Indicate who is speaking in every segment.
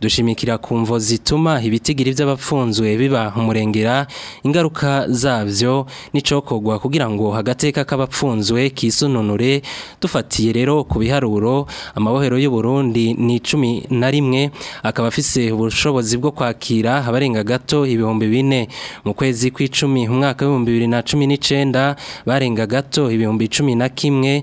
Speaker 1: dushimikira ku mvo zituma ibitigiri by'abapfunzwe biba umurengera ingaruka zabyo n'icokogwa kugira ngo agateka k'abapfunzwe kisununure dufatiye rero ku biharuro amabohero y'u Burundi ni cumi na rimwe akaba afise ubushobozi bwo kwakira abarenga gato ibihumbi bine mu kwezi kw'icumi umwaka w'ibihumbi bibiri na cumi n’icenda barenga gato ibihumbi cumi na kimwe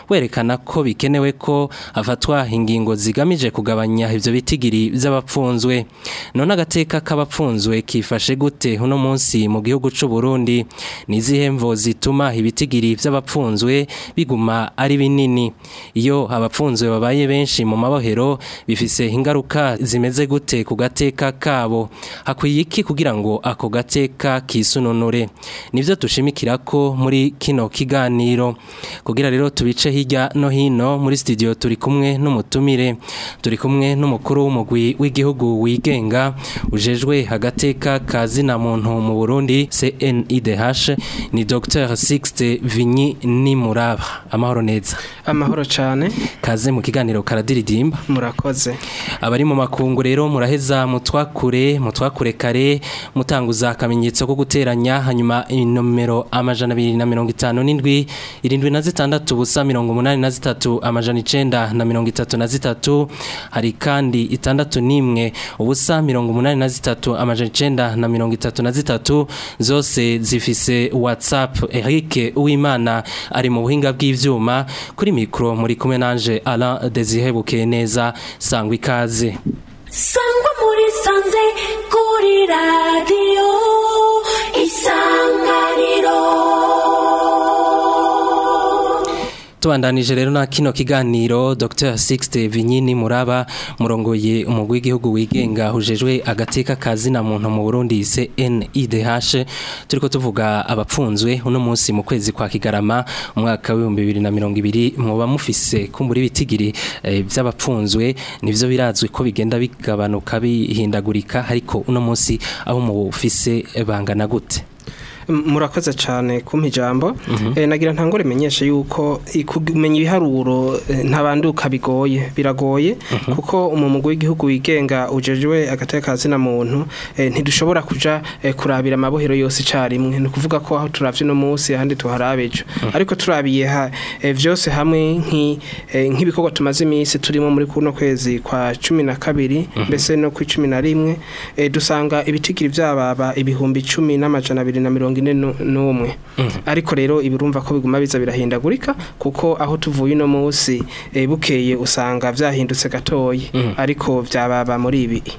Speaker 1: werekana ko bikenewe ko hafatwa ingingo zigamije kugabanya ibyo bitigiri by'abapfunzwe none agateka k'abapfunzwe kifashe gute uno munsi mu gihugu c'u Burundi nizihe mvo zituma ibitigiri by'abapfunzwe biguma ari binini iyo abapfunzwe babaye benshi mu mabohero bifise ingaruka zimeze gute ku gateka kabo hakwiye iki kugira ngo ako gateka kisunonore nibyo tushimikira ko muri kino kiganiro kugira rero tubice hijya no hino muri studio turi kumwe n'umutumire turi kumwe n'umukuru w'umugwi w'igihugu wigenga ujejwe agateka kazina muntu mu Burundi CNIDH ni Dr Sixte Vinyi ni muraba amahoro neza
Speaker 2: amahoro cyane
Speaker 1: kaze mu kiganiro karadiridimba
Speaker 2: murakoze
Speaker 1: abari mu makungu rero muraheza mutwakure mutwakure kare mutanga uza akamenyetso ko guteranya hanyuma nomero amajana abiri na mirongo itanu n'indwi irindwi na zitandatu ubusa mirongo umunani na zitatu amajana icenda na mirongo itatu na zitatu hari kandi itandatu n'imwe ubusa mirongo umunani na zitatu amajana icenda na mirongo itatu na zitatu zose zifise whatsapp Eric uwimana ari mu buhinga bw'ibyuma kuri mikoro muri kumwe nanje alain desihebuke neza sangwa ikaze
Speaker 3: sangwa 우리 선생 꼬리 라디오 이상하리로
Speaker 1: tubandanije rero na kino kiganiro Dr Sixte Vinyini Muraba murongoye umugwi w'igihugu wigenga hujejwe agateka na muntu mu Burundi CNIDH turiko tuvuga abapfunzwe uno munsi mu kwezi kwa Kigarama umwaka wa 2020 muba mufise kumbura ibitigiri by'abapfunzwe eh, nivyo birazwi ko bigenda bigabanuka bihindagurika ariko uno munsi aho mu bangana gute
Speaker 2: murakoze cyane kumpa ijambo mhm. eh, nagira ntango rimenyeshe yuko kumenya ibiharuro eh, ntabanduka bigoye biragoye mhm. kuko umumugo w'igihugu wigenga ujejewe agatekazina muntu eh, ntidushobora kuja kurabira amabohero yose icyarimwe ni ukuvuga ko aho turavye no munsi ahandi tuharabe ejo mhm. ariko turabiye byose hamwe nk'ibikorwa tumaze iminsi turimo muri kuno kwezi kwa cumi na kabiri mbese no ku cumi na rimwe dusanga ibitigiri byababa ibihumbi cumi n'amajana abiri na mirongo ine n'umwe mm-hmm. ariko rero ibirumva ko biguma biza birahindagurika kuko aho tuvuye uno munsi eh, bukeye usanga byahindutse gatoya mm-hmm. ariko byababa muri ibi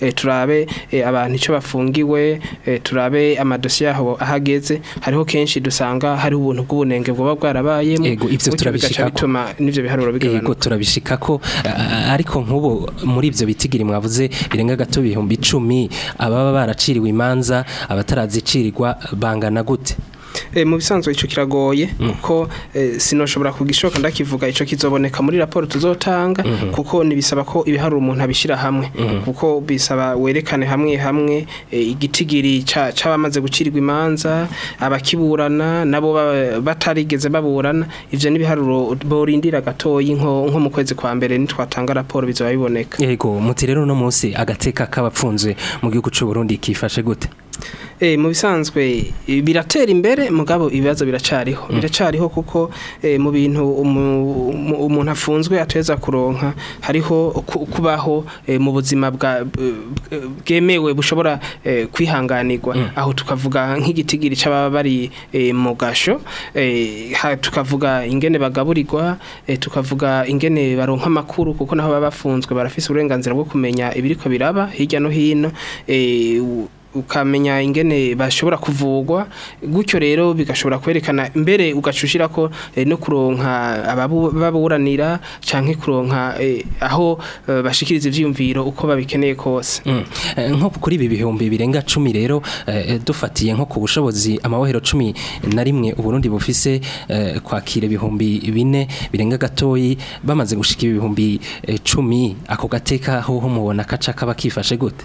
Speaker 1: eh,
Speaker 2: turabe eh, abantu icyo bafungiwe eh, turabe amadosiye aho ahageze hariho kenshi dusanga hari ubuntu bw'ubunenge buba bwarabayemo ibyo
Speaker 1: turabishika
Speaker 2: bituma n'ibyo biharuro bigabanuka yego
Speaker 1: turabishika ko ariko nk'ubu muri ibyo bitigiri mwavuze birenga gato ibihumbi icumi ababa baraciriwe imanza abatarazikirirwa bangana gute
Speaker 2: Eh, mu bisanzwe icyo kiragoye mm. kuko eh, sinoshobora kugishoka ndakivuga icyo kizoboneka muri raporo tuzotanga mm-hmm. kuko ntibisaba ko ibihari umuntu abishyira hamwe mm-hmm. kuko bisaba werekane hamwe hamwe eh, igitigiri cy'abamaze gucirwa imanza abakiburana nabo batarigeze baburana ibyo n'ibiharuro borindira gatoya nko mu kwezi kwa mbere nitwatanga raporo bizaba biboneka
Speaker 1: yego muti rero uno munsi agateka k'abapfunzwe mu gihugu cy'u Burundi kifashe gute
Speaker 2: Eh, mu bisanzwe eh, biratera imbere mugabo ibibazo biracariho mm. biracariho kuko eh, mu bintu umuntu afunzwe ateza kuronka hariho kubaho mu buzima bwa bwemewe bushobora kwihanganirwa mm. aho tukavuga nk'igitigiri cy'ababa bari mu gasho tukavuga ingene bagaburirwa tukavuga ingene baronka amakuru kuko naho babafunzwe bafunzwe barafise uburenganzira bwo kumenya ibiriko biraba hirya no hino ukamenya ingene bashobora kuvugwa gutyo rero bigashobora kwerekana mbere ugacushira ko eh, no kuronka ababuranira canke kuronka eh, aho eh, bashikiriza ivyumviro uko babikeneye kose
Speaker 1: mm. nko kuri ibi bihumbi birenga 10 rero dufatiye nko ku bushobozi amabohero 10 na rimwe uburundi bufise kwakira ibihumbi bine birenga gatoyi bamaze gushika ibihumbi 10 ako gateka ho mubona kaca kaba kifashe gute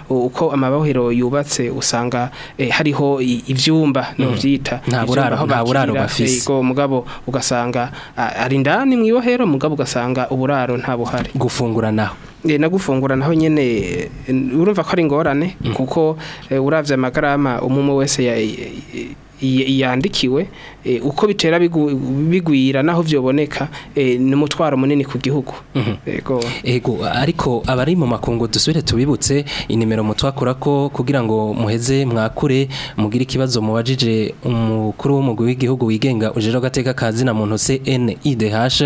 Speaker 2: uko amabohero yubatse usanga hariho ivyumba mm. no vyita
Speaker 1: nta buraro bafise
Speaker 2: go mugabo ugasanga ari ndani mwibohero mugabo ugasanga uburaro nta buhari
Speaker 1: gufungura naho
Speaker 2: na gufungura naho nyene urumva ko ari ngorane mm. kuko e, uravye amagarama umumwe wese yandikiwe Eh, uko bitera bigwira naho vyoboneka eh, ni umutwaro munini ku gihugu yego
Speaker 1: mhm. ariko abari mu makungu dusubire tubibutse inimero mutwakura ko kugira ngo muheze mwakure mugire ikibazo mubajije umukuru w'umugwi w'igihugu wigenga ujejwe agateka kazi na muntu se NIDH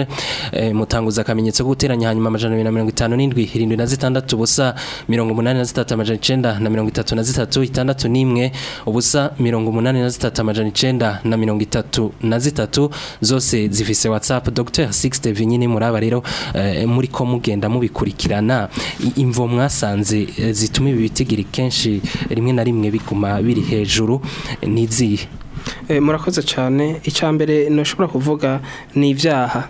Speaker 1: eh, mutanguza akamenyetso guteranya hanyuma amajana 257 irindwi na zitandatu ubusa 183 amajana 9 na 33 itandatu nimwe ubusa 183 amajana 9 na 33 zitatu na zitatu zose zifise WhatsApp Dr Sixte Vinyine muraba rero eh, muri ko mugenda mubikurikirana imvo mwasanze eh, zituma ibi bitigiri kenshi rimwe na rimwe biguma biri hejuru niziye
Speaker 2: Eh, murakoze cyane icya mbere ntashobora kuvuga ni ibyaha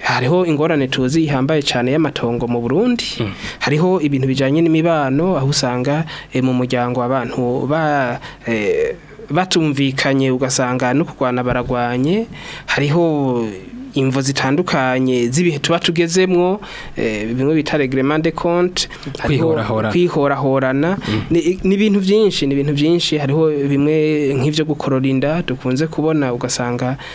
Speaker 2: hariho ingorane tuzi ihambaye cyane y'amatongo mu Burundi hmm. hariho ibintu bijanye n'imibano aho usanga eh, mu muryango abantu ba eh, batumvikanye ugasanga no kurwana baragwanye hariho imvo zitandukanye z'ibihe tuba tugezemwo eh, bimwe bita reglement de compte
Speaker 1: kwihorahorana
Speaker 2: mm. ni ibintu byinshi ni ibintu byinshi hariho bimwe nk'ibyo gukorora inda dukunze kubona ugasanga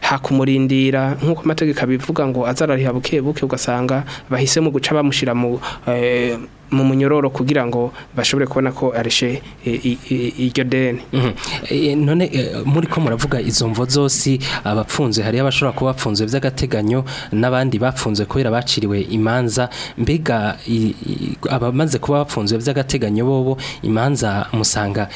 Speaker 2: hakumurindira nk'uko amategeko abivuga ngo azarariha buke buke ugasanga bahisemo guca bamushyira mu eh, mu munyororo kugira ngo bashobore kubona ko arishe eh, iryo deni
Speaker 1: mhm. eh, none eh, muri ko muravuga izo mvo zose abapfunze hari abashobora kuba bapfunze by'agateganyo n'abandi bapfunze kubera baciriwe imanza mbega abamaze kuba bapfunze by'agateganyo bobo imanza musanga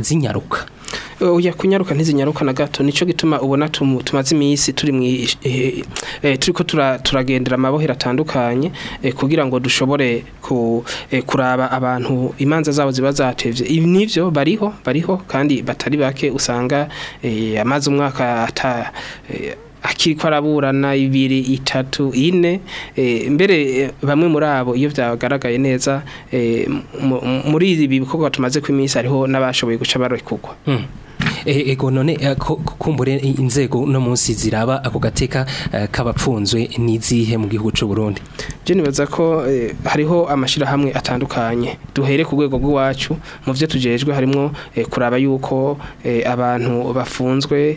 Speaker 1: zinyaruka
Speaker 2: oya kunyaruka ntizinyaruka na gato nico gituma ubona tumaze iminsi turi mu eh, turiko turagendera amabohera atandukanye eh, kugira ngo dushobore eh, kuraba abantu imanza zabo ziba zatevye nivyo bariho bariho kandi batari bake usanga amaze umwaka ata akiri ko araburana ibiri itatu ine eh, mbere eh, bamwe muri abo iyo byagaragaye neza eh, muri ibi bikorwa tumaze ku iminsi hariho n'abashoboye guca barekugwa
Speaker 1: hmm. Eh, ego none eh, kumbure inzego no munsi ziraba ako gateka eh, kabapfunzwe n'izihe mu gihugu cy'u Burundi
Speaker 2: je nibaza ko hariho amashira hamwe atandukanye duhere ku rwego rw'iwacu mu byo tujejwe harimo kuraba yuko abantu bafunzwe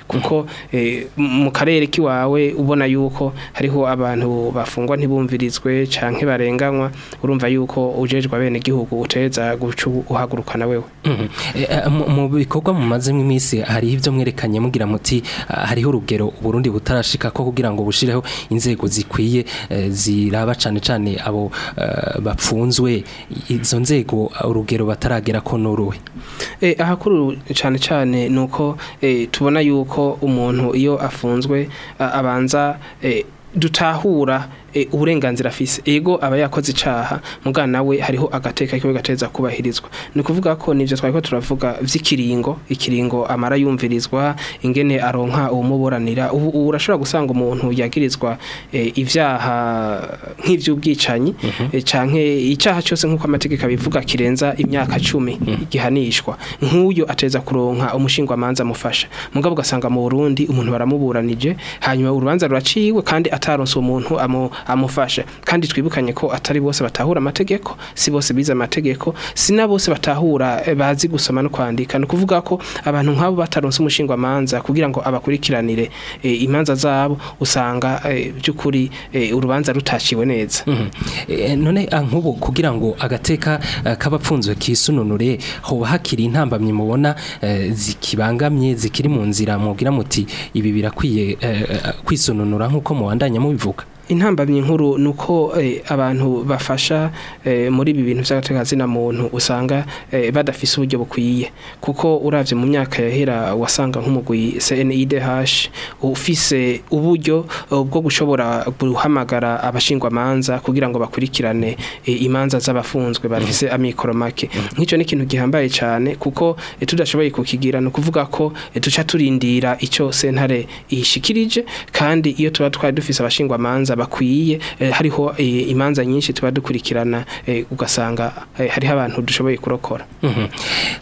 Speaker 2: mm. kuko eh, mu karere k'iwawe ubona yuko hariho abantu bafungwa ntibumvirizwe cyangwa barenganywa urumva yuko ujejwe bene gihugu uteza uhagurukana wewe
Speaker 1: mm-hmm. mu bikorwa mu mazi mw'iminsi hariho mwerekanye mugira muti ah, hariho urugero Burundi butarashika ko kugira ngo bushireho inzego zikwiye eh, ziraba cyane cyane abo eh, bapfunzwe izo nzego urugero bataragera ko nuruwe
Speaker 2: eh, ahakuru cyane cyane nuko tubona yuko umuntu iyo afunzwe abanza dutahura E, uburenganzira afise ego aba yakoze icaha muga we hariho agateka kiwe gateza kubahirizwa ni kuvuga ko nivyo twariko turavuga vy'ikiringo ikiringo amara yumvirizwa ingene aronka umuburanira ubu urashobora gusanga umuntu yagirizwa e, ivyaha nk'ivy'ubwicanyi mhm. e, canke icaha cyose nkuko amategeko abivuga kirenza imyaka 10 mhm. gihanishwa nk'uyo ateza kuronka umushingwa amanza amufasha mugabo ugasanga mu Burundi umuntu baramuburanije hanyuma urubanza ruraciwe kandi ataronse umuntu amu amufashe kandi twibukanye ko atari bose batahura amategeko si bose bize amategeko si na bose batahura eh, bazi gusoma no kwandika ni ukuvuga ko abantu nk'abo bataronse umushingamanza kugira ngo abakurikiranire eh, imanza zabo usanga eh, by'ukuri urubanza rutaciwe neza
Speaker 1: mhm. none ah, nk'ubu kugira ngo agateka k'abapfunzwe kisununure hoba hakiri intambamyi mubona zikibangamye zikiri mu nzira mubwira muti ibi birakwiye kwisununura nk'uko mubandanya mubivuga
Speaker 2: intambamyi inkuru nuko eh, abantu bafasha eh, muri ibi bintu by'agateganyo muntu usanga eh, badafise uburyo bukwiye kuko urabye mu myaka yahera wasanga nk'umugwi CNIDH ufise uburyo bwo gushobora guhamagara manza kugira ngo bakurikirane imanza z'abafunzwe bafise mm. amikoro make mm. nk'icyo ni kintu gihambaye cyane kuko tudashoboye kukigira no kuvuga ko tuca turindira icyo sentare ishikirije kandi iyo tuba twari dufise abashingwamanza bakwiye eh, hariho eh, imanza nyinshi tuba dukurikirana eh, ugasanga hariho abantu dushoboye kurokora
Speaker 1: mhm.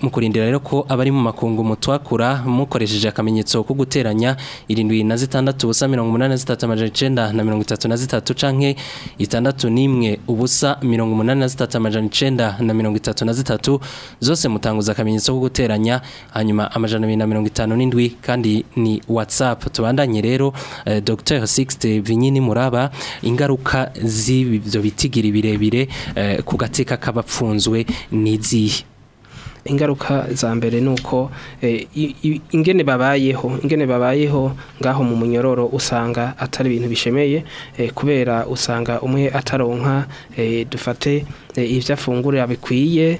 Speaker 1: mu kurindira rero ko abari mu makungu mutwakura mukoresheje akamenyetso ko guteranya irindwi na zitandatu ubusa mirongo umunani zitatu amajana na mirongo itatu na zitatu canke itandatu n'imwe ubusa mirongo umunani zitatu amajana na mirongo itatu na zitatu zose mutanguza akamenyetso ko guteranya hanyuma amajana abiri na mirongo itanu n'indwi kandi ni whatsapp tubandanye rero dr sixte vinyini muraba ingaruka z'ibyo bitigiri birebire eh, ku gateka k'abapfunzwe n'izihe
Speaker 2: ingaruka za mbere nuko eh, ingene babayeho ingene babayeho ngaho mu munyororo usanga atari ibintu bishemeye eh, kubera usanga umwe ataronka dufate ibyo afungura bikwiye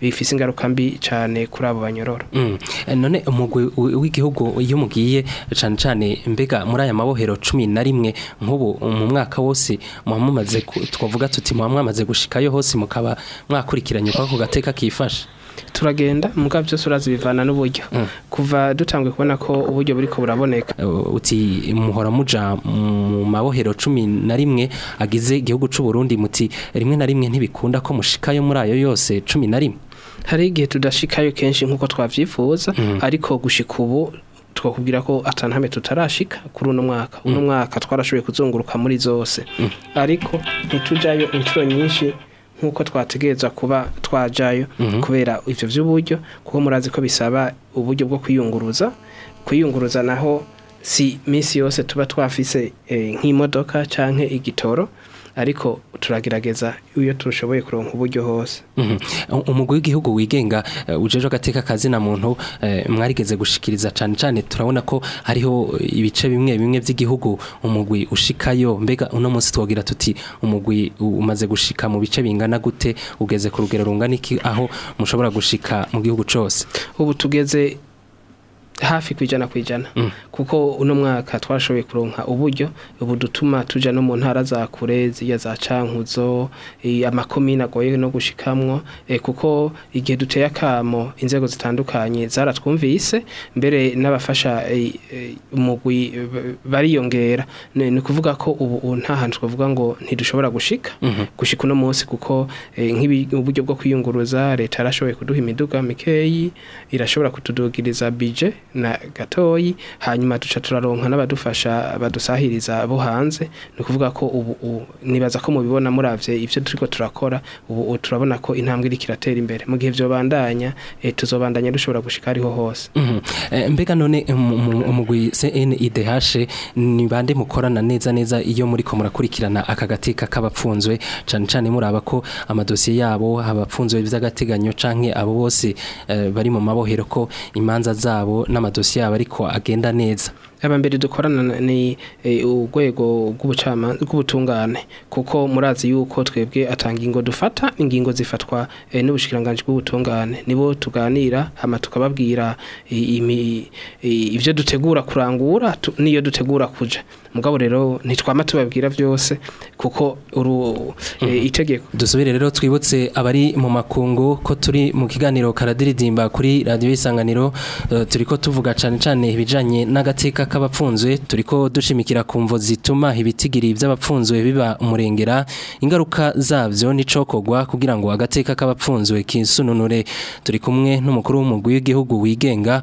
Speaker 2: bifise ingaruka mbi cyane kuri abo banyororo
Speaker 1: mm. none umugwi w'igihugu iyo mugiye cyane cyane mbega muri muri aya mabohero cumi na rimwe nk'ubu mu mwaka wose mumaze twavuga tuti mwamaze gushikayo hose mukaba mwakurikiranye kwa gateka kifashe
Speaker 2: turagenda muga byose urazi bivana n'uburyo
Speaker 1: mm.
Speaker 2: kuva dutangwe kubona ko uburyo buri ko buraboneka
Speaker 1: eh, uti muhora muja mu mabohero cumi na rimwe agize igihugu cyu Burundi muti rimwe na rimwe ntibikunda ko mushikayo muri ayo yose cumi na rimwe
Speaker 2: hari igihe tudashikayo kenshi nk'uko twavyifuza
Speaker 1: mm.
Speaker 2: ariko gushika ubu twakubwira ko atantame tutarashika kuri uno mwaka uno mm. mwaka twarashoboye kuzunguruka muri zose mm. ariko ntitujyayo inshuro nyinshi nk'uko twategereza kuba twajayo mm-hmm. kubera ibyo by'uburyo kuko murazi ko bisaba uburyo bwo kwiyunguruza kwiyunguruza naho si minsi yose tuba twafise eh, nk'imodoka cyangwa igitoro ariko turagerageza iyo turushoboye kuronka uburyo hose
Speaker 1: mhm. umugwi w'igihugu wigenga eh, ujeje agateka kazina muntu eh, mwarigeze gushikiriza cyane cyane turabona ko hariho ibice bimwe bimwe by'igihugu umugwi ushikayo mbega uno munsi twogira tuti umugwi umaze gushika mu bice bingana gute ugeze ku rugero rungana iki aho mushobora gushika mu gihugu cyose
Speaker 2: ubu tugeze hafi ku kwijana ku
Speaker 1: mm.
Speaker 2: kuko uno mwaka twashoboye kuronka uburyo ubudutuma tujya no mu ntara za kurezi ya za cankuzo amakomine agoye no gushikamwo e, kuko igihe duteye akamo inzego zitandukanye zaratwumvise mbere n'abafasha umugwi e, e, bariyongera ni ukuvuga ko ubu nta hantu twavuga ngo ntidushobora gushika mm-hmm. gushika no munsi kuko uburyo bwo kwiyunguruza leta yarashoboye kuduha imiduga mikeyi irashobora kutudugiriza bije na gatoyi hanyuma duca turaronka n'abadufasha badusahiriza bo hanze ni ukuvuga ko ubu nibaza ko mubibona muravye ivyo turiko turakora ubu turabona ko intambwe iriko imbere mu gihe vyo bandanya eh, tuzobandanya dushobora gushika ariho hose
Speaker 1: mhm. eh, mbega none eh, umugwi CNIDH ni bande mukorana neza neza iyo muri ko murakurikirana akagateka k'abapfunzwe cyane cyane muraba ko amadosiye yabo abapfunzwe by'agateganyo canke abo bose bari mu mabohero ko imanza zabo na n'amadosiye yabo ariko agenda neza
Speaker 2: aba dukorana ni eh, urwego rw'ubutungane kuko murazi yuko twebwe atanga ingo dufata ingingo zifatwa eh, n'ubushikiranganji bw'ubutungane nibo tuganira hama tukababwira eh, ibyo dutegura kurangura n'iyo dutegura kuja mugabo rero ntitwama tubabwira byose kuko uru mhm. itegeko
Speaker 1: dusubire rero twibutse abari mu makungu ko turi mu kiganiro karadiridimba kuri radio y'isanganiro turi ko tuvuga cyane cyane ibijyanye n'agateka k'abapfunzwe turiko dushimikira ku mvo zituma ibitigiri by'abapfunzwe biba umurengera ingaruka zavyo nicokogwa kugira ngo agateka k'abapfunzwe kinsununure turi kumwe n'umukuru w'umugwi w'igihugu wigenga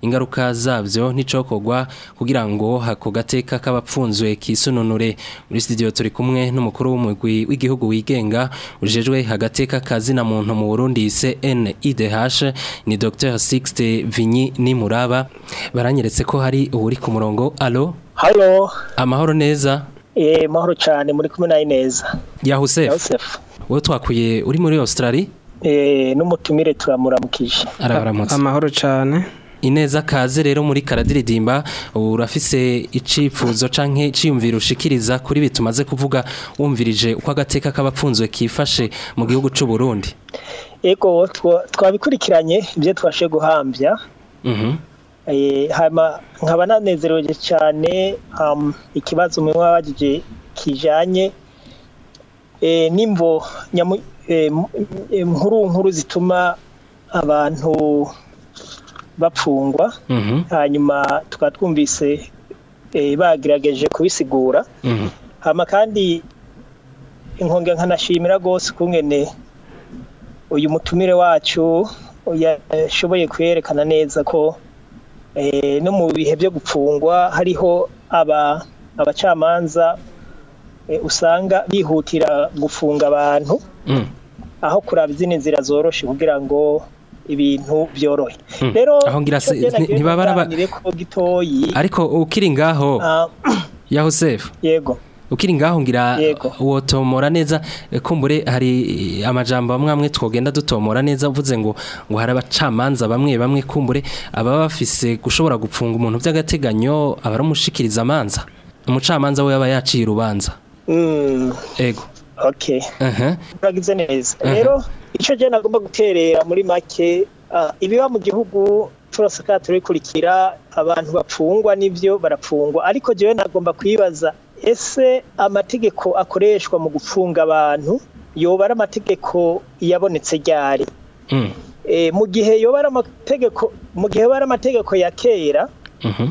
Speaker 1: ingaruka zabyo nticokogwa kugira ngo hakogateka gateka k'abapfunzwe kisununure muri studio turi kumwe n'umukuru w'umugwi w'igihugu wigenga ujejwe agateka na muntu mu Burundi CNIDH ni Dr. Sixte Vinyi Nimuraba baranye banyeretse ko hari uri ku murongo alo
Speaker 4: halo
Speaker 1: amahoro neza eee
Speaker 4: eh, mahoro cyane muri kumwe nayo neza yahusefu
Speaker 1: wowe twakwiye uri muri australia eee
Speaker 4: eh, n'umutumire turamuramukije
Speaker 1: arabaramutse
Speaker 2: amahoro cyane
Speaker 1: ineza kaze rero muri karadiridimba urafise icifuzo canke ciyumvira ushikiriza kuri bitumaze kuvuga wumvirije uko agateka k'abapfunzwe kifashe mu gihugu cy’u Burundi
Speaker 4: ego twabikurikiranye ibyo twashe guhambya
Speaker 1: mhm.
Speaker 4: Eh, nkaba nanezerewe cyane um, ikibazo umwe wabagije kijyanye eh, n'imvo eh, nkuru nkuru zituma abantu bapfungwa
Speaker 1: mm-hmm.
Speaker 4: hanyuma tukaba twumvise bagerageje kubisigura mm-hmm. kandi inkonge nkanashimira rwose ukungene uyu mutumire wacu yashoboye kwerekana neza ko Eh, no mu bihe byo gupfungwa hariho aba abacamanza eh, usanga bihutira gufunga abantu
Speaker 1: mm.
Speaker 4: aho kurabya izindi nzira zoroshye kugira ngo ibintu byorohe
Speaker 1: mm.
Speaker 4: rero
Speaker 1: aho ngira
Speaker 4: ntibabara
Speaker 1: ariko ukiri ngaho
Speaker 4: ah,
Speaker 1: ya Joseph
Speaker 4: yego
Speaker 1: ukiri ngaho ngira wotomora neza eh, kumbure hari eh, amajambo amwe amwe twogenda dutomora neza uvuze ngo ngo hari abacamanza bamwe bamwe kumbure aba bafise gushobora gupfunga umuntu by'agateganyo abaramushikiriza amanza umucamanza we yaba yaciye urubanza
Speaker 4: hmm.
Speaker 1: ego
Speaker 4: okay uragize neza rero icyo gihe nagomba guterera muri make ibiba mu gihugu turasaka turikurikira abantu bapfungwa n'ibyo barapfungwa ariko njyewe nagomba kwibaza ese amategeko akoreshwa mu gufunga abantu yoba ari amategeko yabonetse ryari
Speaker 1: mm.
Speaker 4: eh, mu gihe yoba ari amategeko mu gihe yoba ari amategeko ya kera mm-hmm.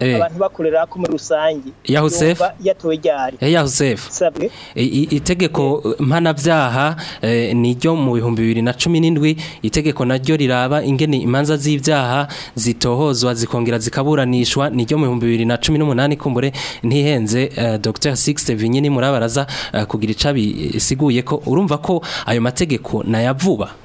Speaker 4: eh. abantu bakorera ko muri rusange ya yatowe ryari
Speaker 1: ya itegeko mpanabyaha eh, ni ryo mu bihumbi bibiri na cumi n'indwi itegeko naryo riraba ingene imanza z'ibyaha zitohozwa zikongera zikaburanishwa ni ryo mu bihumbi na cumi n'umunani kumbure ntihenze eh, Dr Sixte Vinyini murabaraza kugira icabisiguye ko urumva ko ayo mategeko nayavuba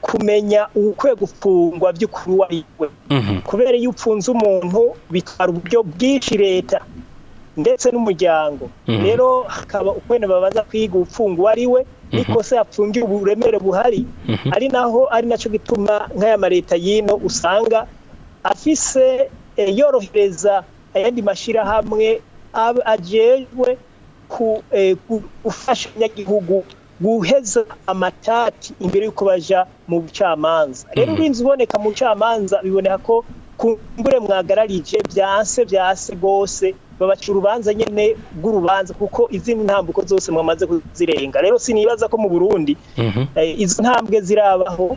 Speaker 4: kumenya ukwe gufungwa byukuru uwariwe
Speaker 1: mhm.
Speaker 4: kubera iyo umuntu bitwara uburyo bwinshi leta ndetse n'umuryango
Speaker 1: mhm.
Speaker 4: rero hakaba ukwene babaza kwiga uwari wariwe n'ikosa mhm. yapfungiye uburemere buhari
Speaker 1: mhm.
Speaker 4: ari naho ari nacyo gituma nk'aya mareta y'ino usanga afise eh, yorohereza ayandi mashyirahamwe ajejwe eh, gufasha abanyagihugu guheza amatati imbere y'uko bajya mu bucamanza
Speaker 1: mhm.
Speaker 4: rero urinzi uboneka mu bucamanza biboneka ko ku mbure mwagararije byase byase rwose babaca urubanza nyine rw'urubanza kuko izindi ntambwe zose mwamaze kuzirenga rero sinibaza ko mu burundi
Speaker 1: mhm.
Speaker 4: eh, izo ntambwe zirabaho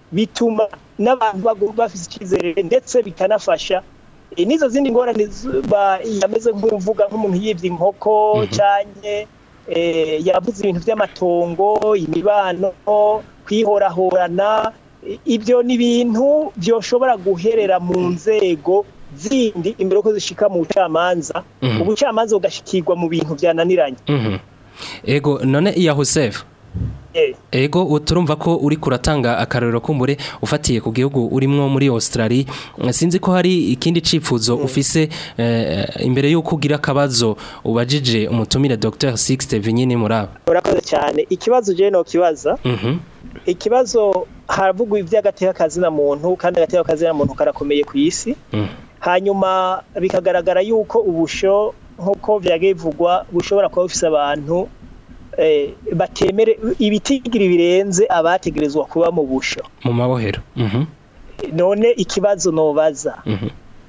Speaker 4: bituma n'abantu bagurwa bafite icyizere ndetse bikanafasha eh, n'izo zindi ngorane yameze nk'umvuga nk'umuntu yibye inkoko mhm. cyane eh, yabuze ibintu by'amatongo imibano kwihorahorana eh, ibyo ni ibintu byoshobora guherera mu mhm. nzego zindi imbere ko zishika mu bucamanza
Speaker 1: mhm.
Speaker 4: ubucamanza bugashikirwa mu bintu byananiranye
Speaker 1: ego none iya
Speaker 4: Joseph
Speaker 1: ego uturumva ko uri kuratanga akarero k'umure ufatiye ku gihugu urimo muri Australia sinzi ko hari ikindi cifuzo mm. ufise eh, imbere y'uko ugira akabazo ubajije umutumire Dr Sixte Vinyini muraba
Speaker 4: urakoze cyane ikibazo je no kibaza
Speaker 1: mhm.
Speaker 4: ikibazo haravugwa iby'agateka kazina muntu kandi agateka kazina muntu karakomeye ku isi
Speaker 1: mm.
Speaker 4: hanyuma bikagaragara yuko ubusho nk'uko vyagevugwa bivugwa bushobora kuba bufise abantu Eh, batemere ibitigiri birenze abategerezwa kuba mu busho
Speaker 1: mu mabohero mhm.
Speaker 4: none ikibazo nobaza
Speaker 1: mhm.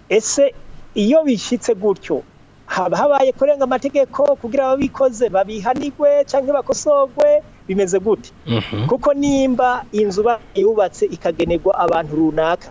Speaker 4: ese iyo bishyitse gutyo haba habaye kurenga amategeko kugira ababikoze babihanirwe cyangwa bakosogwe bimeze gute
Speaker 1: mhm.
Speaker 4: kuko nimba inzu yubatse ikagenerwa abantu runaka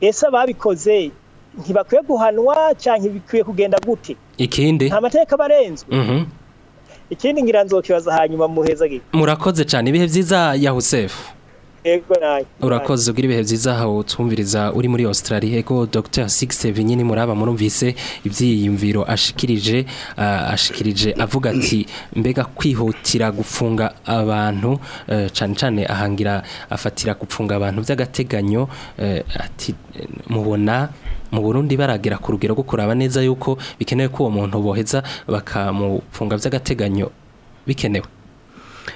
Speaker 4: ese babikoze ntibakwiye guhanwa cyangwa bikwiye kugenda gute
Speaker 1: ikindi
Speaker 4: amateka mateka barenzwe ikindi ngira nzokibaza hanyuma muheza gihe
Speaker 1: murakoze cyane ibihe byiza ya Husefu
Speaker 4: ego nayo
Speaker 1: urakoze ugira ibihe byiza aho twumviriza uri muri Australia ego Dr Sixte Binyini muraba murumvise ibyiyumviro ashikirije uh, ashikirije avuga ati mbega kwihutira gufunga abantu uh, eh, cyane ahangira afatira gufunga abantu by'agateganyo uh, eh, ati mubona mu Burundi baragera ku rugero rwo kuraba neza yuko bikenewe ko uwo muntu boheza bakamufunga by'agateganyo bikenewe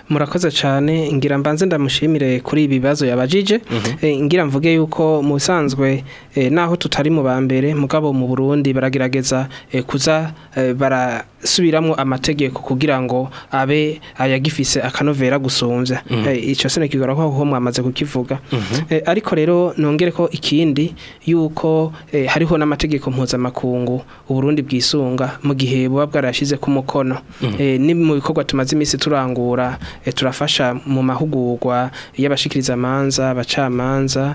Speaker 2: murakoze cyane ngira mbanze ndamushimire kuri ibi bibazo yabajije mhm. eh, ngira mvuge yuko mu bisanzwe eh, naho tutari mu ba mbere mugabo mu burundi baragerageza eh, kuza bara subiramwo amategeko kugira ngo abe ayagifise akanovera gusumbya mm-hmm. eh, icyo se nikigora ko aho mwamaze kukivuga mm-hmm. eh, ariko rero nongere ko ikindi yuko eh, hariho n'amategeko mpuzamakungu uburundi bwisunga mu gihe buba bwarashize ku mukono mm-hmm. ni mu bikorwa tumaze iminsi turangura turafasha mu mahugurwa y'abashikirizamanza abacamanza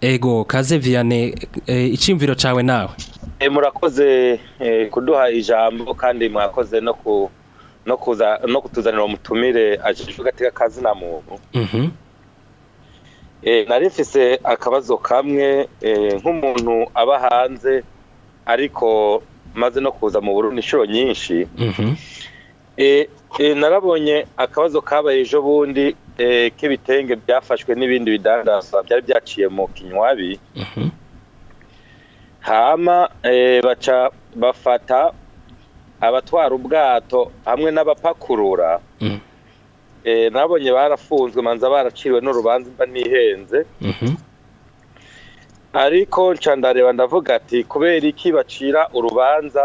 Speaker 1: ego kaze viyane icyumviro cyawe nawe
Speaker 5: e, murakoze e, kuduha ijambo kandi mwakoze no kutuzanira umutumire ajejwe gateka kazi na muntu
Speaker 1: mhm.
Speaker 5: e, narifise akabazo kamwe nk'umuntu aba hanze ariko maze no kuza mu burundi inshuro nyinshi
Speaker 1: mhm.
Speaker 5: e Eh, narabonye akabazo kabaye ejo bundi eh, k'ibitenge byafashwe n'ibindi bidandaza byari byaciye mu kinywabi
Speaker 1: mhm.
Speaker 5: hama eh, baca bafata abatwara ubwato hamwe n'abapakurura mhm. nabonye barafunzwe manza baraciriwe n'urubanza imba ntihenze
Speaker 1: mhm.
Speaker 5: ariko nca ndavuga ati kubera iki bacira urubanza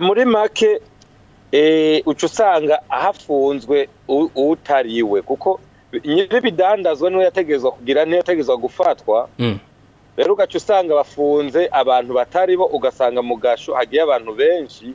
Speaker 5: muri make Eh, uca usanga ahafunzwe utariwe kuko nyir'ibidandazwa niwe yategerezwa kugira niwe yategerezwa gufatwa
Speaker 1: hmm.
Speaker 5: rero ugaca usanga bafunze abantu batari bo ugasanga mu gasho hagiye abantu benshi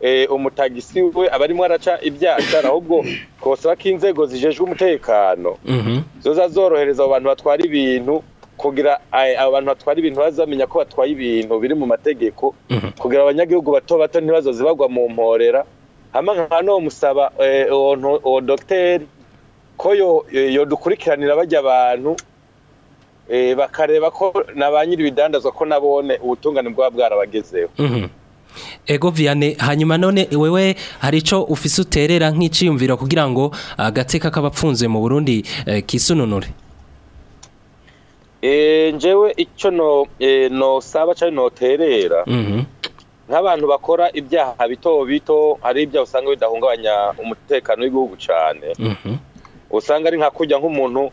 Speaker 5: eh, umutagisi we aba araca ibyaha ahubwo kosora ko inzego zijejwe umutekano
Speaker 1: mhm.
Speaker 5: zoza zorohereza abo batwara ibintu kugira eh, abantu batwara ibintu bazamenya ko batwaye ibintu biri mu mategeko
Speaker 1: mhm.
Speaker 5: kugira abanyagihugu bato bato ntibazo zibagwa mu mporera hamwe nka hano musaba uwo dogiteri ko yodukurikiranira bajya abantu Eh, bakareba ko na ba nyir'ibidandazwa ko nabone ubutungane bwa bwarabagezeho
Speaker 1: mhm. ego viyane hanyuma none wewe hari icyo ufise uterera nk’icyumviro kugira ngo ah, agateka k'abapfunze mu burundi eh, kisununure
Speaker 5: eh, ngewe icyo nosaba cyangwa noterera
Speaker 1: mhm.
Speaker 5: nk'abantu bakora ibyaha bito bito ari ibyaha usanga bidahungabanya umutekano w'igihugu cyane
Speaker 1: mhm.
Speaker 5: usanga ari nka kujya nk'umuntu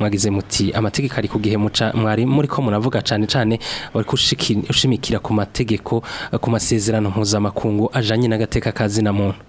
Speaker 1: mwagize muti amategeko ari ku gihe mwari muri ko muravuga cyane cyane bari gushimikira ku mategeko ku masezerano mpuzamakungu ajyanye n'agateka ka na muntu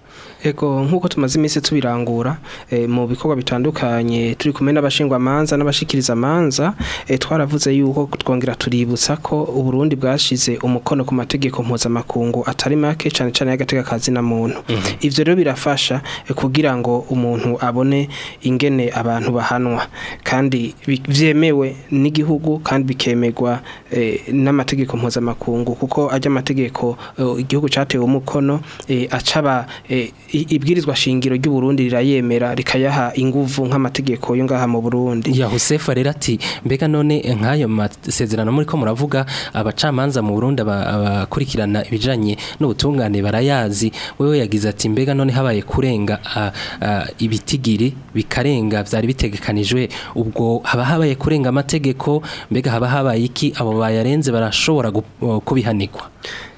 Speaker 2: ego nk'uko tumaze iminsi tubirangura eh, mu bikorwa bitandukanye turi kumwe n'abashingwamanza n'abashikiriza amanza eh, twaravuze yuko twongera tuributsa ko uburundi bwashize umukono ku mategeko mpuzamakungu atari make cyane cyane y'agateka kazi na muntu mhm. ibyo rero birafasha eh, kugira ngo umuntu abone ingene abantu bahanwa kandi byemewe n'igihugu kandi bikemegwa n'amategeko mpuzamakungu kuko ajya amategeko igihugu cyatewe umukono acaba ibwirizwa shingiro ry'u Burundi rirayemera rikayaha inguvu nk'amategeko yo ngaha mu Burundi
Speaker 1: ya Joseph rero ati mbega none nk'ayo masezerano muri ko muravuga abacamanza mu Burundi abakurikirana ibijanye n'ubutungane barayazi wewe yagize ati mbega none habaye kurenga ibitigiri bikarenga byari bitegekanijwe ubwo haba habaye kurenga amategeko mbega haba habaye iki abo bayarenze barashobora kubihanikwa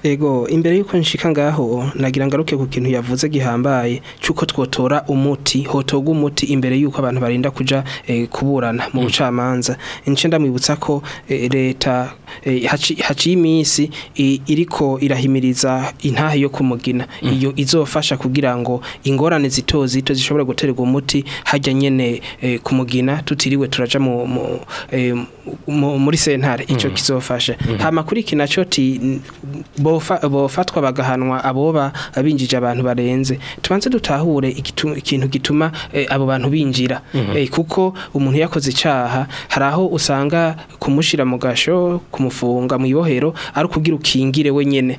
Speaker 2: Ego imbere yuko nshika ngaho nagira ngaruke ku kintu yavuze gihambaye cyuko twotora umuti hotoga umuti imbere yuko abantu barinda kuja eh, kuburana mu mm. bucamanza mm. nce ndamwibutsa ko eh, leta eh, haci iminsi iriko irahimiriza intahe yo kumugina mm. iyo izofasha kugira ngo ingorane zito zito zishobora guterwa umuti hajya nyene eh, kumugina tutiriwe turaja mu, eh, mu muri sentare ico mm. kizofasha mm. hama kuri kinaco ti bo bofatwa bagahanwa aboba abinjije abantu barenze tubanze dutahure ikintu gituma eh, abo bantu binjira
Speaker 6: mhm.
Speaker 2: eh, kuko umuntu yakoze icaha hari aho usanga kumushira mu gasho kumufunga mu ibohero ari kugira ukingire wenyene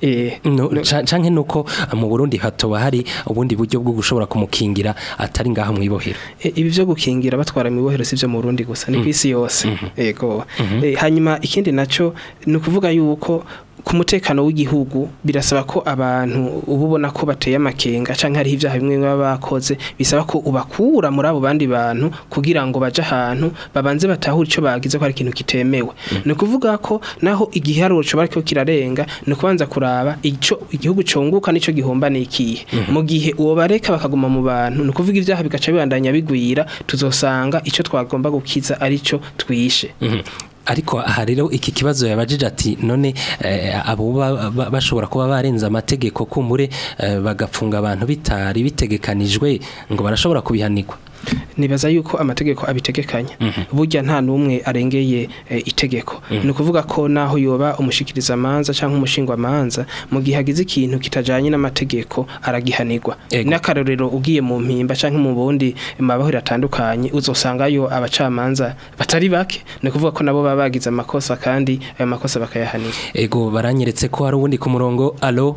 Speaker 2: eh,
Speaker 1: canke nuko ah, mu Burundi hatoba hari ubundi buryo bwo gushobora kumukingira atari ngaha mu mwibohero
Speaker 2: eh, ibi byo gukingira batwara imibohero sivyo mu Burundi gusa ni kwisi mm. yose yego
Speaker 1: mm-hmm. mm-hmm.
Speaker 2: eh, hanyuma ikindi naco ni ukuvuga yuko ku mutekano w'igihugu birasaba ko abantu ububona ko bateye amakenga cyangwa hari ibyaha bimwe baba bakoze bisaba ko ubakura muri abo bandi bantu kugira ngo baje ahantu babanze batahure icyo bagize ko ari ikintu kitemewe mm. ni ukuvuga ko naho igihe igiharuro cyo bariko kirarenga ni kubanza kuraba ico igihugu conguka nico gihomba ni
Speaker 1: nikiye mm-hmm.
Speaker 2: mu gihe uwo bareka bakaguma mu bantu ni ukuvuga ibyaha bigaca bibandanya bigwira tuzosanga ico twagomba gukiza arico twishe
Speaker 1: mm-hmm. ariko aha rero iki kibazo yabajije ati none eh, abo bashobora kuba barenze amategeko kumure eh, bagafunga abantu bitari bitegekanijwe ngo barashobora kubihanikwa
Speaker 2: nibaza yuko amategeko abitegekanya mhm. burya nta n'umwe arengeye eh, itegeko
Speaker 1: mhm.
Speaker 2: ni ukuvuga ko naho yoba umushikiriza amanza cyangwa umushingwa amanza mu gihe hagize ikintu kitajyanye n'amategeko aragihanirwa n'akarorero ugiye mu mpimba cyangwa mu bundi eh, mabahuri atandukanye uzosangayo abacamanza batari bake ni ukuvuga ko nabo baba bagize amakosa kandi ayo makosa bakayahanira
Speaker 1: ego baranyeretse ko hari uwundi ku murongo alo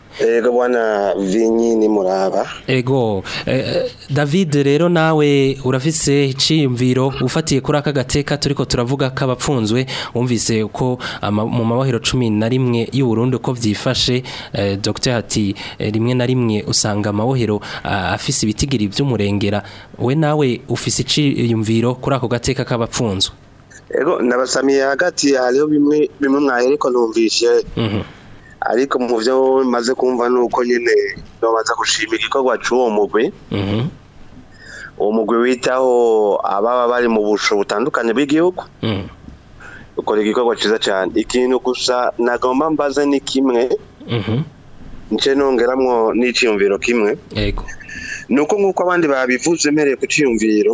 Speaker 1: Ego
Speaker 7: bwana vinyi ni muraba
Speaker 1: Ego eh, eh, David rero nawe urafise iciyumviro ufatiye kuri aka gateka turiko turavuga kabapfunzwe wumvise uko mu mabahero 11 y'u Burundi uko vyifashe eh, Dr Hati rimwe na rimwe usanga amabahero ah, afise ibitigiri by'umurengera we nawe ufise iciyumviro kuri ako gateka kabapfunzwe
Speaker 7: Ego nabasamiye hagati hariho bimwe bimwe mwahereko ntumvishe
Speaker 1: Mhm mm
Speaker 7: ariko mu byo maze kumva ni uko nyine babanza gushima igikorwa cy'uwo mugwi
Speaker 1: mhm.
Speaker 7: uwo mugwi witaho ababa bari mu busho butandukanye bw'igihugu
Speaker 1: mhm.
Speaker 7: ukora igikorwa cyiza cyane ikintu gusa nagomba mbaze ni kimwe
Speaker 1: mhm.
Speaker 7: nce nongeramwo n'icyiyumviro kimwe
Speaker 1: ni
Speaker 7: uko nk'uko abandi babivuze mpereye ku
Speaker 1: cyiyumviro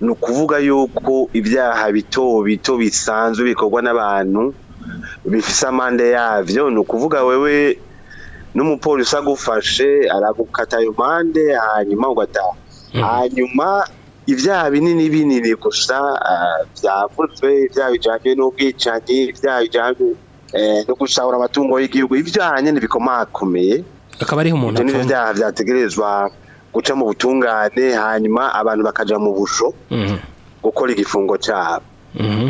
Speaker 7: ni ukuvuga yuko ibyaha bito bito bisanzwe bikorwa n'abantu bifise amande yabyo ni ukuvuga wewe n'umupolisi agufashe aragukata ayo mande hanyuma ugataha hanyuma ibyaha binini binini gusa byavuzwe eh, ibyaha bijyanye n'ubwicanyi ibyaha bijyanye eh, no gusahura amatungo y'igihugu ibyaha nyine bikomakomeye
Speaker 1: akaba ariho umuntu
Speaker 7: apfa
Speaker 1: n'ibyo
Speaker 7: byaha byategerezwa guca mu butungane hanyuma abantu bakajya mu busho
Speaker 1: mhm.
Speaker 7: gukora igifungo cyabo
Speaker 1: mhm.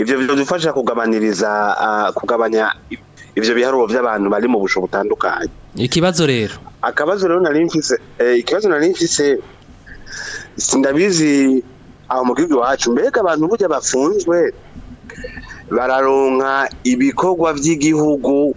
Speaker 7: ibyo bidufasha kugabaniriza ah, kugabanya ibyo biharuro by'abantu bari mu busho butandukanye
Speaker 1: ikibazo rero
Speaker 7: akabazo rero nari mfise eh, ikibazo nari mfise sindabizi aho mu gihugu iwacu mbega abantu burya bafunzwe bararonka ibikorwa by'igihugu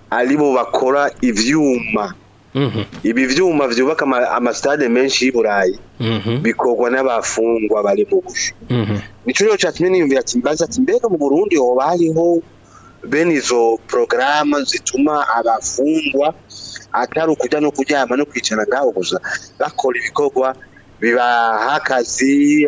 Speaker 7: aribo bakora ivyuma
Speaker 1: hmm.
Speaker 7: ibi vyubaka ama amasitade menshi y'i burayi
Speaker 1: hmm.
Speaker 7: bikorwa n'abafungwa bari mu busho Nico rero cyatumye niyumvira mbaza ati mbega mu burundi ho bari ho benizo porogaramu zituma abafungwa atari kujya no kujyama no kwicara ngaho gusa bakora ibikorwa bibaha akazi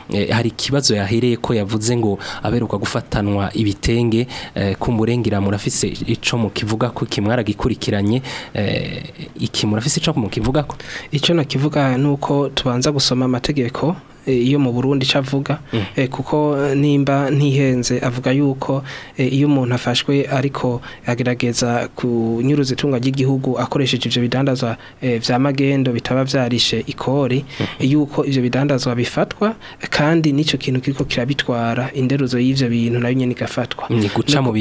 Speaker 1: eh, hari kibazo yahereye ko yavuze ngo aberuka gufatanwa ibitenge eh, kumurengera murafise ico mu kivuga ko kimwara gikurikiranye eh, iki murafise ico mu kivuga ko
Speaker 2: ico nakivuga nuko tubanza gusoma amategeko Eh, iyo mu burundi icyo mm. eh, kuko eh, nimba ntihenze avuga yuko iyo umuntu afashwe ariko agerageza kunyuruza itunga ry'igihugu akoresheje ibyo bidandazwa bya magendo bitaba byarishe ikori mm. yuko ibyo bidandazwa bifatwa kandi n'icyo kintu kiriko kirabitwara inderuzo y'ibyo bintu nayo nyine igafatwa mm,
Speaker 1: ni guca mu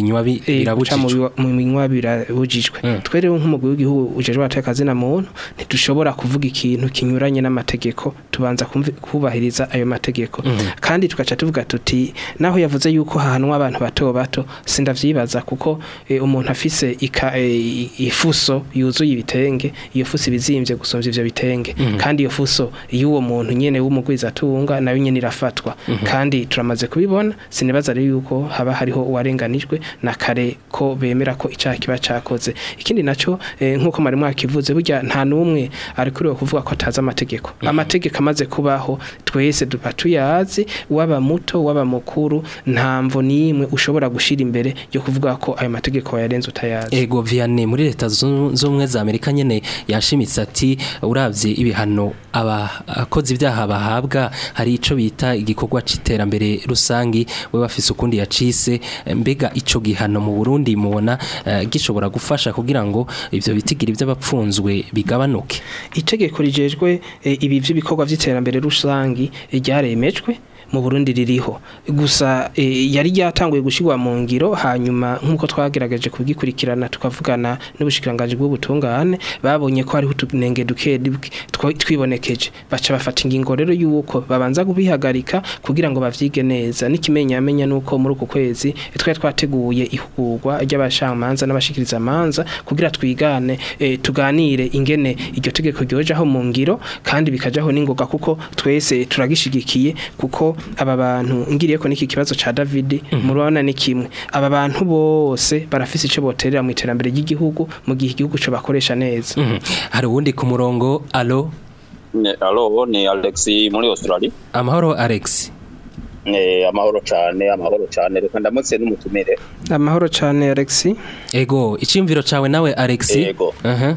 Speaker 1: binywa birabujijwe
Speaker 2: twe rero nk'umugwi w'igihugu ujejwe abateka zina muntu ntidushobora kuvuga ikintu kinyuranye n'amategeko tubanza kubahiriza kubahiriza ayo mategeko mm-hmm. kandi tukaca tuvuga tuti naho yavuze yuko hahanwa abantu bato bato sindavyibaza kuko eh, umuntu afise ika eh, ifuso yuzuye ibitenge iyo fuso ibizimvye gusumvya ivyo bitenge mm-hmm. kandi iyo fuso y'uwo muntu nyene w'umugwiza tunga nayo nyene irafatwa mm-hmm. kandi turamaze kubibona sinibaza rero yuko haba hariho uwarenganijwe na kare ko bemera ko icaha kiba cakoze ikindi naco eh, nkuko mwari mwakivuze burya nta numwe arikuriwe kuvuga ko atazi amategeko amategeko amaze kubaho twe twese tuyazi waba muto waba mukuru nta mvo n'imwe ushobora gushira imbere yo kuvuga ko ayo mategeko yarenze utayazi
Speaker 1: ego viyane muri leta z'ubumwe za amerika nyine yashimitse ati urabye ibihano abakoze ibyaha bahabwa hari icyo bita igikorwa cy'iterambere rusange we bafise ukundi yacise mbega icyo gihano mu burundi mubona eh, gishobora gufasha kugira ngo ibyo bitigiri ibyabapfunzwe bigabanuke
Speaker 2: itegeko rigejwe eh, ibi by'ibikorwa by'iterambere rusange ryaremejwe mu Burundi ririho gusa e, yari ryatanguye gushyirwa mu ngiro hanyuma nk'uko twagerageje kugikurikirana tukavugana n'ubushikiranganje bw'ubutungane babonye ko hariho utunenge duke twibonekeje baca bafata ingingo rero y'uko babanza kubihagarika kugira ngo bavyige neza n'ikimenyamenya nuko muri uku kwezi twari twateguye ihugurwa ry'abashamanza n'abashikiriza amanza kugira twigane e, tuganire ingene iryo tegeko ryojaho mu ngiro kandi bikajaho n'ingoga kuko twese turagishigikiye kuko aba bantu ngiriye ko niki kibazo cha David mhm. murabona ni kimwe aba bantu bose barafise ico boterera mu iterambere ry'igihugu mu gihe igihugu cyo bakoresha neza mhm.
Speaker 1: hari uwundi ku murongo alo
Speaker 6: alo ni Alex muri Australia
Speaker 1: amahoro Alex
Speaker 6: amahoro cyane amahoro cyane reka ndamutse n'umutumire
Speaker 2: amahoro cyane Alex
Speaker 1: ego icyimviro cawe nawe Alex
Speaker 6: ego
Speaker 1: aha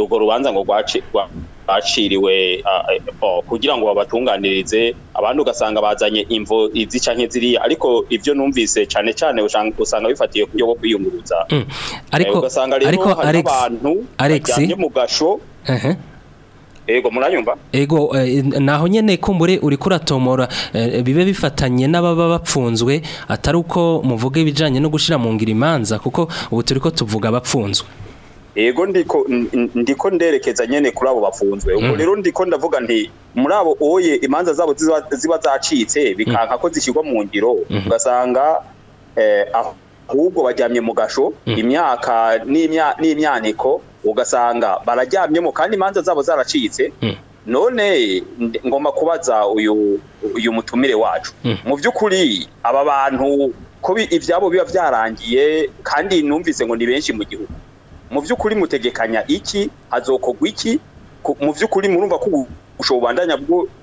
Speaker 6: urwo rubanza ngo rwaciwe baciriwe kugira ngo babatunganirize abandi ugasanga bazanye imvo izica nk'iziriya ariko ibyo numvise cyane cyane usanga bifatiye ku buryo kwiyunguruza
Speaker 1: mm.
Speaker 6: eh, ugasanga rero hari abantu bajyanye mu gasho ego muranyumva
Speaker 1: ego eh, naho nyene kumbure uri kuratomora eh, bibe bifatanye n'ababa bapfunzwe atari uko muvuga ibijyanye no gushyira mu imanza kuko ubu turi ko tuvuga bapfunzwe
Speaker 6: ego ndiko ndiko nderekeza nyene kuri abo bafunzwe ubwo
Speaker 1: mm.
Speaker 6: rero ndiko ndavuga nti muri abo oye imanza zabo ziba zacitse mm. bikanka ko zishyirwa mu ngiro mm-hmm. ugasanga eh, ahubwo bajyamye mu gasho mm. imyaka n'imyaniko ugasanga barajyamyemo kandi imanza zabo zaracitse none ngomba kubaza uyu uyu mutumire wacu mu by'ukuri aba bantu ko ibyabo biba byarangiye kandi numvise ngo ni benshi mu gihugu mu by'ukuri mutegekanya iki hazokogwa iki mu by'ukuri murumva ko ushobandanya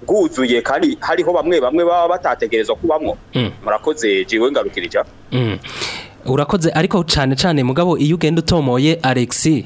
Speaker 6: bwuzuye kandi hariho bamwe bamwe baba batategerezwa kubamwo
Speaker 1: hmm.
Speaker 6: murakoze jiwe ngarukirija
Speaker 1: hmm. urakoze ariko cyane cyane mugabo iyo ugenda utomoye alexi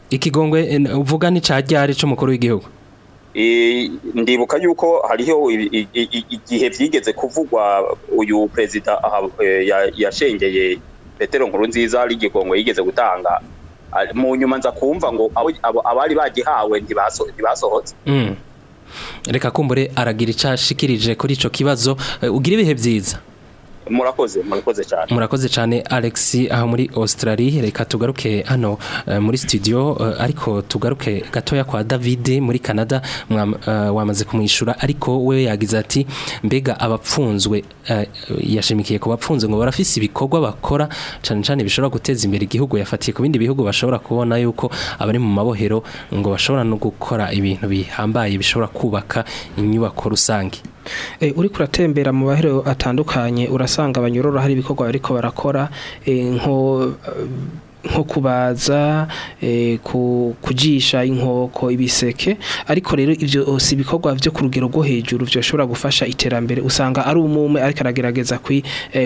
Speaker 1: ikigongwe uvuga ni cya ryari cy'umukuru w'igihugu
Speaker 6: ndibuka yuko hariho igihe byigeze kuvugwa uyu perezida eh, yashengeye petero nkuru nziza y'igikongo yigeze gutanga mu nyuma nza kumva ngo abari bagihawe ntibasohotse
Speaker 1: hmm. reka kumbure aragira icyo ashikirije kuri icyo kibazo eh, ugira ibihe byiza
Speaker 6: murakoze murakoze cyane
Speaker 1: murakoze cyane Alex aho muri Australia reka tugaruke hano eh, muri studio eh, ariko tugaruke gatoya kwa David muri Canada eh, wamaze kumwishura ariko we yagize ati mbega abapfunzwe yashimikiye ku bapfunzwe ngo barafise ibikorwa bakora cyane cyane bishobora guteza imbere igihugu yafatiye ku bindi bihugu bashobora kubona yuko abari mu mabohero ngo bashobora no gukora ibintu bihambaye bishobora kubaka inyubako rusange
Speaker 2: Eh, uri kuratembera mu bahero atandukanye urasanga abanyororo hari ibikorwa ariko barakora eh, nko eh, nko kubaza kujisha inkoko ibiseke ariko rero ibyo oh, si ibikorwa byo ku rugero rwo hejuru byoshobora gufasha iterambere usanga ari umwe ariko aragerageza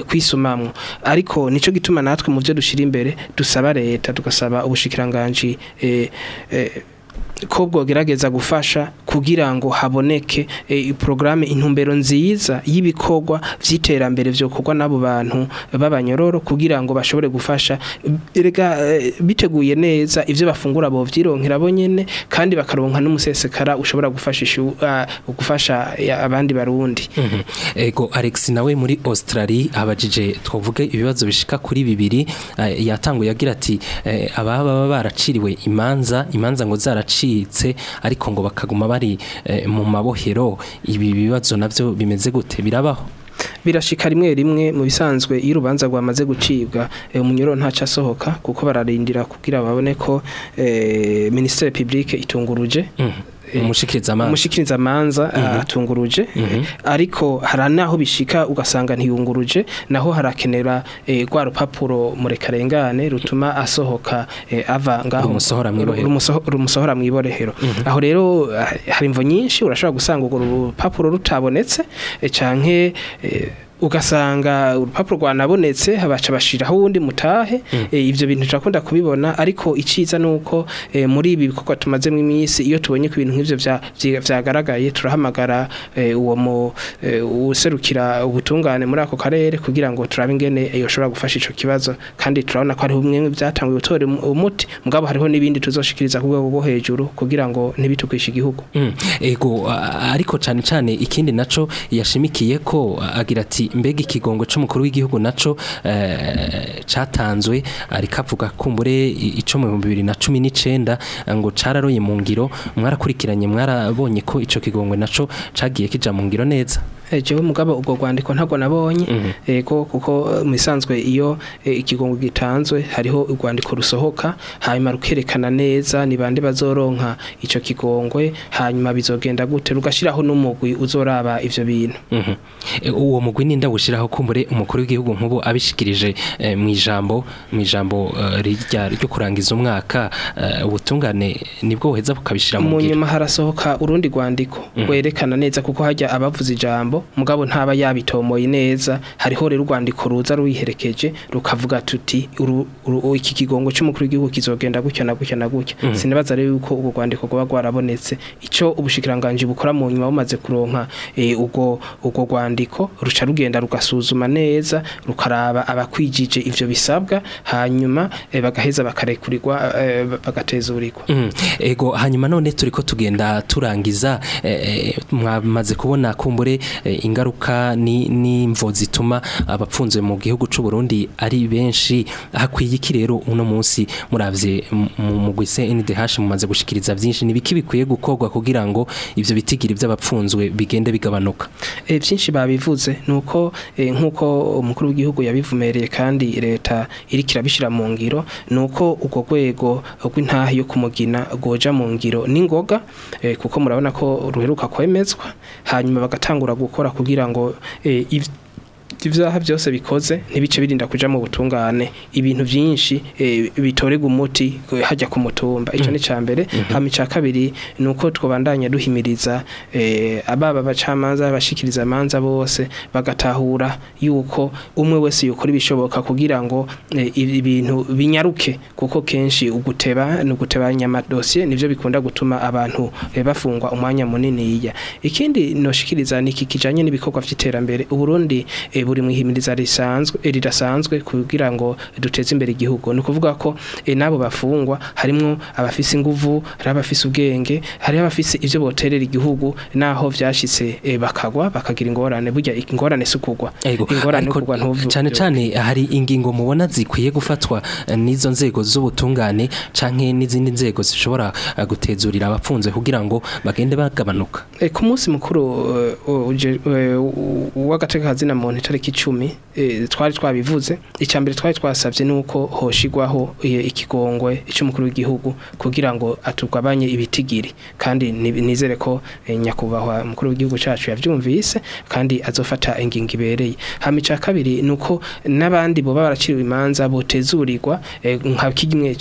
Speaker 2: kwisumamwo ariko nicyo gituma natwe mu byo dushyira imbere dusaba leta tugasaba ubushyikiranganji ko bwogerageza gufasha kugira ngo haboneke eh, porogaramu intumbero nziza y'ibikorwa by'iterambere byokorwa n'abo bantu b'abanyororo kugira ngo bashobore gufasha eh, biteguye neza ibyo bafungura bobyironkera bo nyine kandi bakaronka n'umusesekara ushobora gufashisha gufasha ah, eh, abandi barundi
Speaker 1: mhm. ego alex nawe muri australia abajije twavuge ibibazo bishika kuri bibiri yatanguye agira ati ababa baraciriwe imanza imanza ngo zaracire babibitse ariko ngo bakaguma bari eh, mu mabohero ibi bibazo nabyo bimeze gute birabaho
Speaker 2: birashika rimwe rimwe mu bisanzwe yurubanza rwamaze gucibwa eh, umunyoro ntaca asohoka kuko bararindira kugira babone ko eh, ministere publique itunguruje
Speaker 1: mhm. Eh,
Speaker 2: umushikiriza amanza
Speaker 1: ah, mm-hmm.
Speaker 2: atunguruje mm-hmm. ariko hari n'aho bishika ugasanga ntiyunguruje naho harakenera eh, rwa rupapuro murekarengane rutuma asohoka eh, ava ngaho
Speaker 1: rumusohora
Speaker 2: mu iborehero mm-hmm. aho rero ah, hari imvo nyinshi urashobora gusanga urupapuro rutabonetse canke ugasanga urupapuro rwanabonetse baca bashiraho wundi mutahe hmm. eh, ibyo bintu turakunda kubibona ariko icyiza ni uko eh, muri ibi bikorwa tumaze mu iminsi iyo tubonye ko ibintu nk’ibyo byagaragaye turahamagara eh, uwo mu userukira ubutungane muri ako karere kugira ngo turabe ingene yoshobora gufasha icyo kibazo kandi turabona ko hariho umwe byatanguye gutora umuti mugabo hariho n'ibindi tuzoshikiriza ku rwego rwo hejuru kugira ngo ntibitukwishe igihugu
Speaker 1: hmm. ego ariko cyane cyane ikindi naco yashimikiye ko agira ati mbega ikigongo cyumukuru w'igihugu naco eh, catanzwe ariko avuga kumbure cyo mu bihumbi bibiri na cumi n'icyenda eh, ngo cararoye mu ngiro mwarakurikiranye mwarabonye ko icyo kigongwe naco cagiye kijya mu ngiro neza
Speaker 2: eh, jewe mugabo ubwo rwandiko ntago nabonye mhm. eh, ko kuko mu iyo ikigongo gitanzwe hariho urwandiko rusohoka hanyuma rukerekana neza ni bande bazoronka icyo kigongwe hanyuma bizogenda gute rugashyiraho n'umugwi uzoraba ibyo bintu
Speaker 1: mhm. uwo mugwi ninda gushyiraho kumbure umukuru w'igihugu nk'ubu abishikirije mu ijambo mu ijambo ryo kurangiza urangiza umwaka eh, ubutungane nibwo buheza bukabishyira mu
Speaker 2: nyuma harasohoka urundi rwandiko
Speaker 1: mm.
Speaker 2: werekana neza kuko hajya abavuze ijambo mugabo ntaba yabitomoye neza hariho rero urwandiko ruza ruyiherekeje rukavuga tuti iki kigongo cy'umukuru w'igihugu kizogenda gutya na gutya na gutya
Speaker 1: mm.
Speaker 2: sinibaza rero yuko ubwo rwandiko rwaba rwarabonetse icyo ubushikiranganji bukora mu nyuma bumaze kuronka eh, ubwo ubwo rwandiko ruca rugenda rugasuzuma neza rukaraba abakwijije ibyo bisabwa hanyuma eh, bagaheza bakarekura bagateza eh, bagatezurirwa
Speaker 1: mm. ego hanyuma none turi ko tugenda turangiza eh, eh, mwamaze kubona kumbure ingaruka ni n'imvo zituma abapfunzwe mu gihugu cy'u Burundi ari benshi hakwiye iki rero uno munsi murabye mu gwise NDH mumaze gushikiriza byinshi nibiki bikwiye gukorwa kugira ngo ibyo bitigiri by'abapfunzwe bigende bigabanuka
Speaker 2: e byinshi babivuze nuko nkuko umukuru w'igihugu yabivumereye kandi leta irikira mu ngiro nuko uko urwego rw'intaha yo kumugina goja mu ngiro n'ingoga eh, kuko murabona ko ruheruka kwemezwa hanyuma bagatangura gukora kugira ngo eh, ibyaha byose bikoze ntibice birinda kuja mu butungane ibintu byinshi eh, bitorega umuti eh, hajya ku mutumba icyo ni cya mbere mhm. hama icya kabiri ni uko twabandanya duhimiriza eh, ababa bacamanza abashikiriza amanza bose bagatahura yuko umwe wese yukora ibishoboka kugira ngo ibintu binyaruke kuko kenshi uguteba ni ugutebanya amadosiye nibyo bikunda gutuma abantu bafungwa umwanya munini ikindi noshikiriza ni iki kijanye n'ibikorwa by'iterambere uburundi e, buri mu ihimiriza risanzwe eh, rirasanzwe kugira ngo duteze imbere igihugu ni kuvuga ko eh, nabo bafungwa harimo abafisi nguvu hari ubwenge hari abafisi ibyo boterera igihugu naho byashyitse eh, bakagwa bakagira ingorane burya ingorane si
Speaker 1: ukugwa
Speaker 2: ingorane kugwa ntuvu
Speaker 1: cyane cyane hari ingingo mubona zikwiye gufatwa n'izo nzego z'ubutungane canke n'izindi nzego zishobora gutezurira abapfunze kugira ngo bagende bagabanuka
Speaker 2: ku munsi mukuru na muntu itariki itariki icumi eh, twari twabivuze icya mbere twari twasabye ni uko hoshigwaho eh, ikigongwe cy'umukuru w'igihugu kugira ngo atugabanye ibitigiri kandi nizere ko eh, nyakubahwa umukuru w'igihugu cyacu yabyumvise kandi azofata ingingo ibereye hama icya kabiri nuko uko n'abandi boba baraciriwe imanza botezurirwa nka kimwe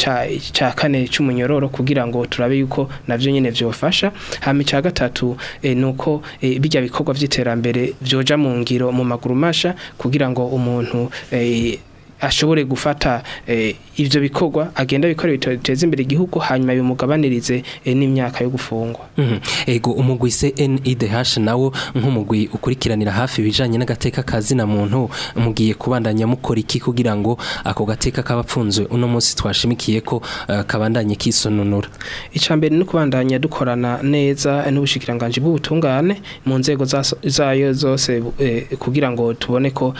Speaker 2: cya kane cy'umunyororo kugira ngo turabe yuko nabyo nyine byofasha hama icya gatatu nuko bijya bikorwa by'iterambere byoja mu ngiro mu maguru masha kugira ngo umuntu eh, ashobore gufata eh, ibyo bikorwa agenda bikora biteza imbere igihugu hanyuma bimugabanirize eh, n'imyaka yo gufungwa
Speaker 1: mhm. ego umugwi CNIDH nawo nk'umugwi ukurikiranira hafi ibijanye n'agateka na muntu mugiye kubandanya mukora iki kugira ngo ako gateka kabapfunzwe uno munsi twashimikiye ko eh, kabandanye ica
Speaker 2: mbere no kubandanya dukorana neza n'ubushikiranganje bw'ubutungane mu nzego zayo zose kugira ngo tubone ko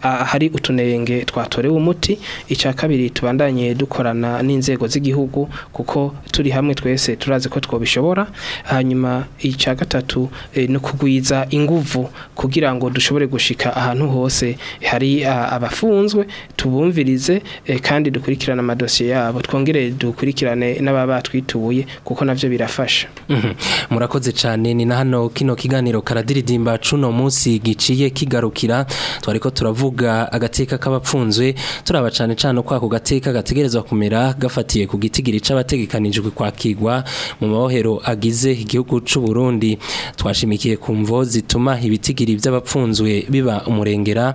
Speaker 2: hari utunenge twatu dutorewe umuti icya kabiri tubandanye dukorana n'inzego z'igihugu kuko turi hamwe twese turazi ko twabishobora hanyuma icya gatatu eh, no kugwiza inguvu kugira ngo dushobore gushika ahantu hose hari eh, abafunzwe tubumvirize eh, kandi dukurikirana amadosiye yabo twongere dukurikirane n'ababa twituye kuko nabyo birafasha
Speaker 1: mhm. murakoze cyane ni na hano kino kiganiro karadiridimba cuno munsi giciye kigarukira twari turavuga agateka k'abapfunzwe bose turaba cyane cyane uko ako gateka gategerezwa kumera gafatiye ku gitigiri cy'abategekanijwe kwakigwa mu mabohero agize igihugu cy'u Burundi twashimikiye ku mvo zituma ibitigiri by'abapfunzwe biba umurengera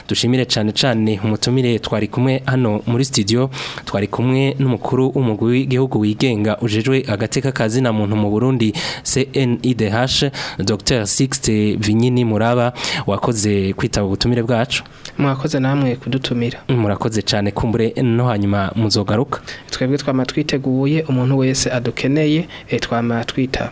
Speaker 1: dushimire cyane cyane umutumire twari kumwe hano muri studio twari kumwe n'umukuru w'umugwi w'igihugu wigenga ujejwe agateka kazi na muntu mu Burundi CNIDH Dr Sixte Vinyini Muraba wakoze kwitaba ubutumire bwacu
Speaker 2: mwakoze namwe kudutumira
Speaker 1: murakoze cyane kumbure no hanyuma muzogaruka kugaruka
Speaker 2: twebwe twama twiteguye umuntu wese adukeneye eh, twama twitaba